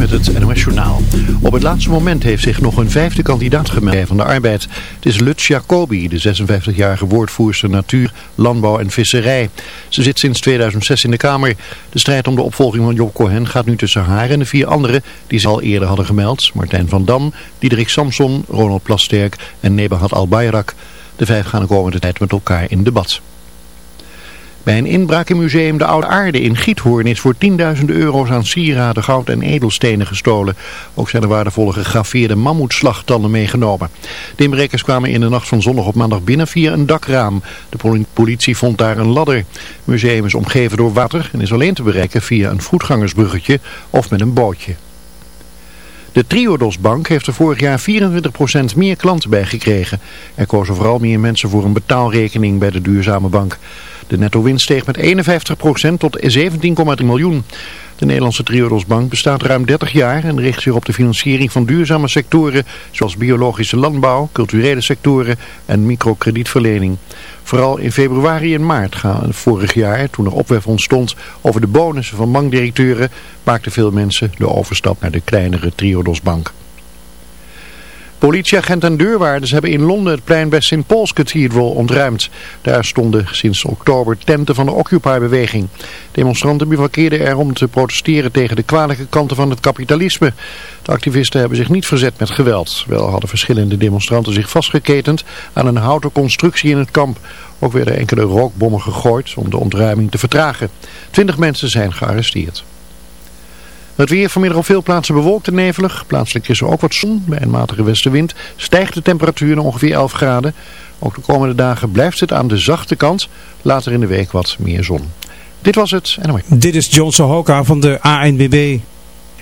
met het NOS Journaal. Op het laatste moment heeft zich nog een vijfde kandidaat gemeld van de arbeid. Het is Lutz Jacobi, de 56-jarige woordvoerster natuur, landbouw en visserij. Ze zit sinds 2006 in de Kamer. De strijd om de opvolging van Job Cohen gaat nu tussen haar en de vier anderen die ze al eerder hadden gemeld. Martijn van Dam, Diederik Samson, Ronald Plasterk en Nebahat Al-Bayrak. De vijf gaan de komende tijd met elkaar in debat. Bij een inbraak in museum De Oude Aarde in Giethoorn is voor 10.000 euro's aan sieraden, goud en edelstenen gestolen. Ook zijn er waardevolle gegraveerde mammoetslagtanden meegenomen. De inbrekers kwamen in de nacht van zondag op maandag binnen via een dakraam. De politie vond daar een ladder. Het museum is omgeven door water en is alleen te bereiken via een voetgangersbruggetje of met een bootje. De Triodos Bank heeft er vorig jaar 24% meer klanten bij gekregen. Er kozen vooral meer mensen voor een betaalrekening bij de duurzame bank. De netto-winst steeg met 51% tot 17,3 miljoen. De Nederlandse Triodos Bank bestaat ruim 30 jaar en richt zich op de financiering van duurzame sectoren zoals biologische landbouw, culturele sectoren en microkredietverlening. Vooral in februari en maart vorig jaar, toen er ophef ontstond over de bonussen van bankdirecteuren, maakten veel mensen de overstap naar de kleinere Triodos Bank. Politieagent en deurwaarders hebben in Londen het plein bij St. Paul's Cathedral ontruimd. Daar stonden sinds oktober tenten van de Occupy-beweging. Demonstranten bivakkeerden er om te protesteren tegen de kwalijke kanten van het kapitalisme. De activisten hebben zich niet verzet met geweld. Wel hadden verschillende demonstranten zich vastgeketend aan een houten constructie in het kamp. Ook werden enkele rookbommen gegooid om de ontruiming te vertragen. Twintig mensen zijn gearresteerd. Het weer vanmiddag op veel plaatsen bewolkt en nevelig. Plaatselijk is er ook wat zon. Bij een matige westenwind stijgt de temperatuur naar ongeveer 11 graden. Ook de komende dagen blijft het aan de zachte kant. Later in de week wat meer zon. Dit was het. Dit is Johnson Hoka van de ANWB.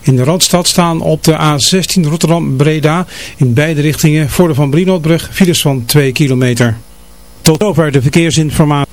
In de Randstad staan op de A16 Rotterdam-Breda in beide richtingen voor de Van Brienoordbrug files van 2 kilometer. Tot over de verkeersinformatie.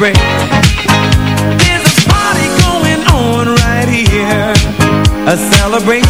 break. There's a party going on right here. A celebration.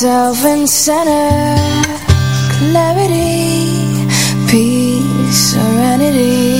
Self and center. Clarity peace serenity.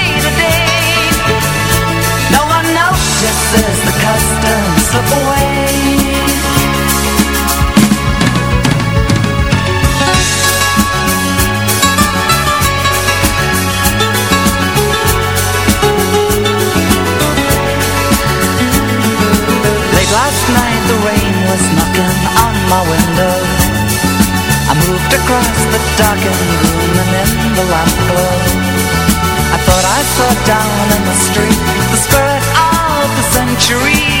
down in the street the spirit of the century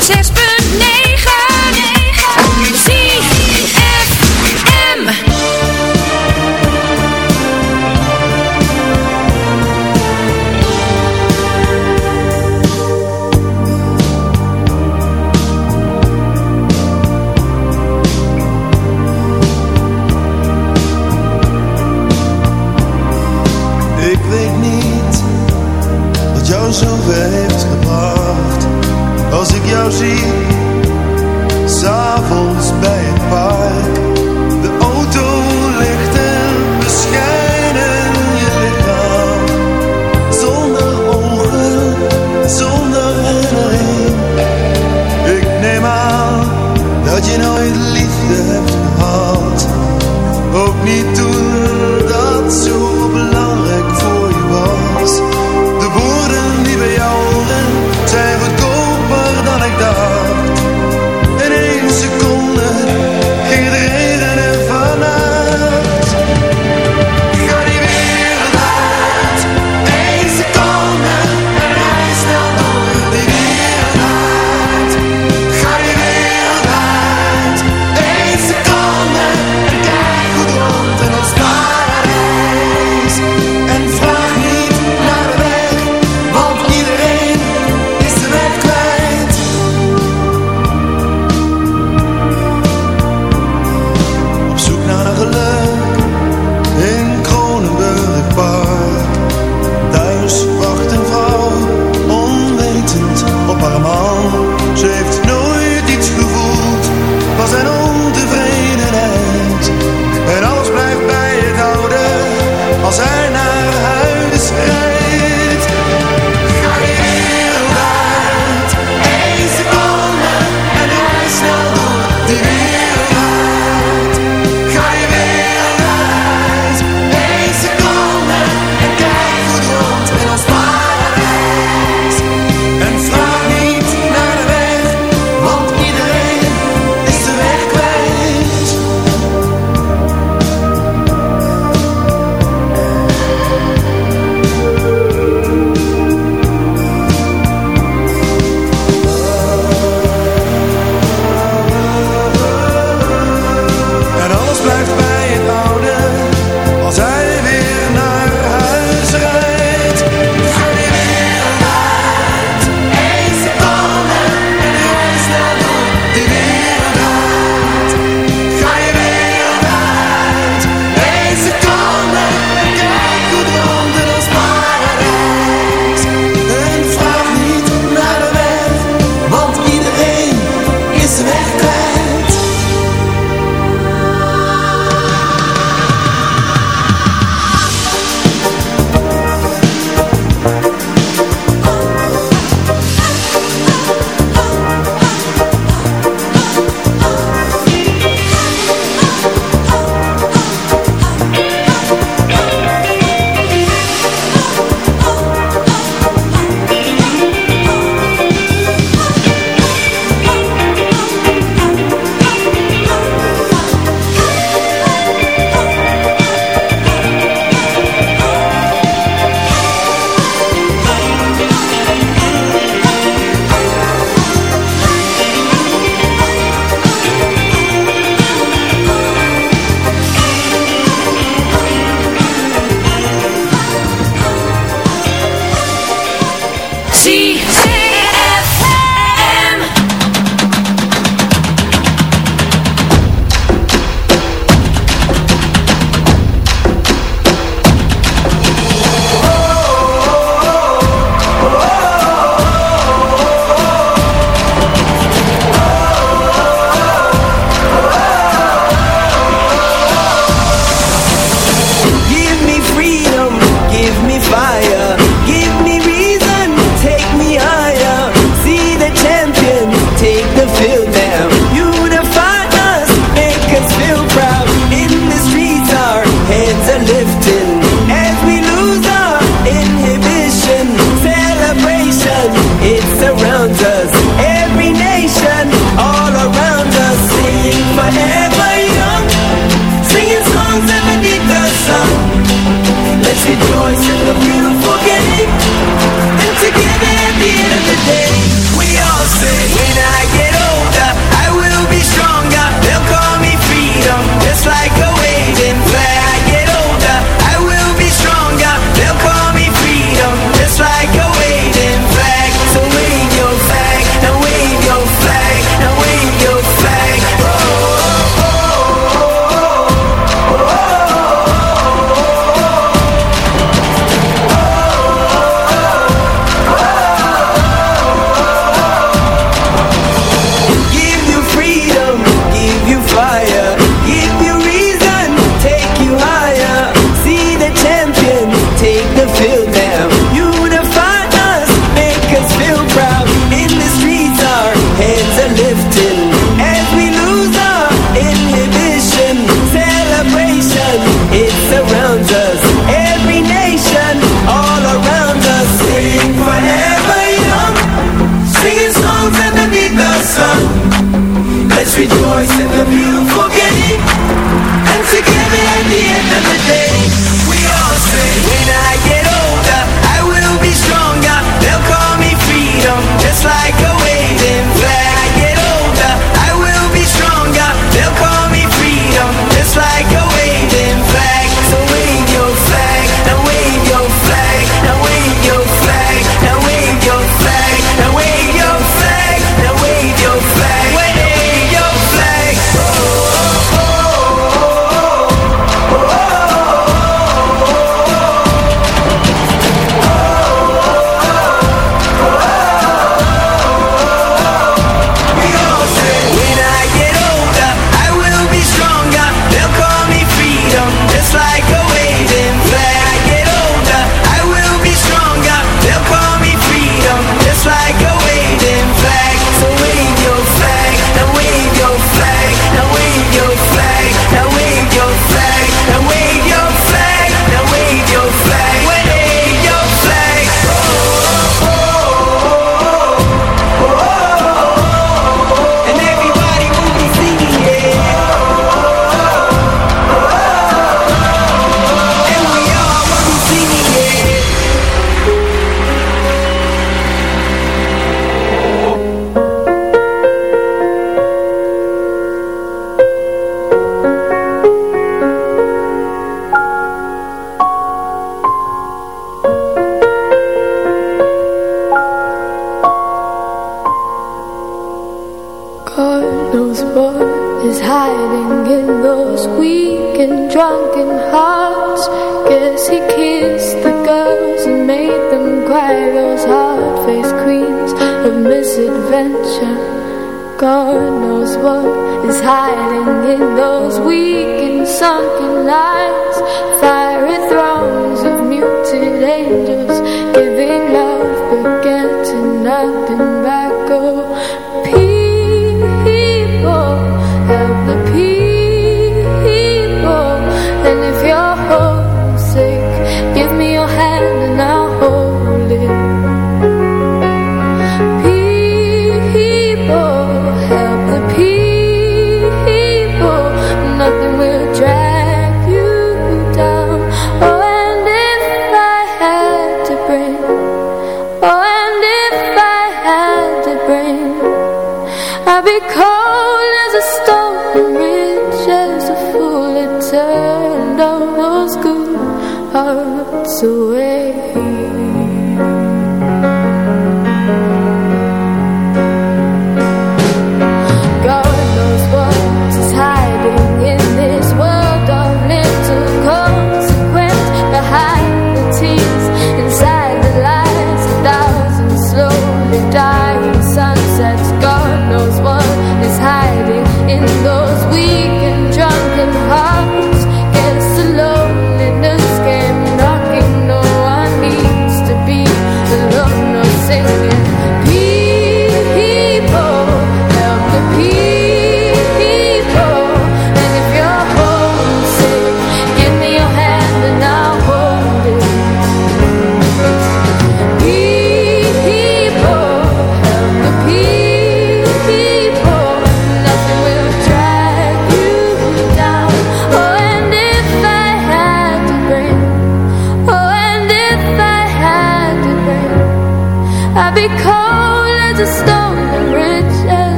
noches.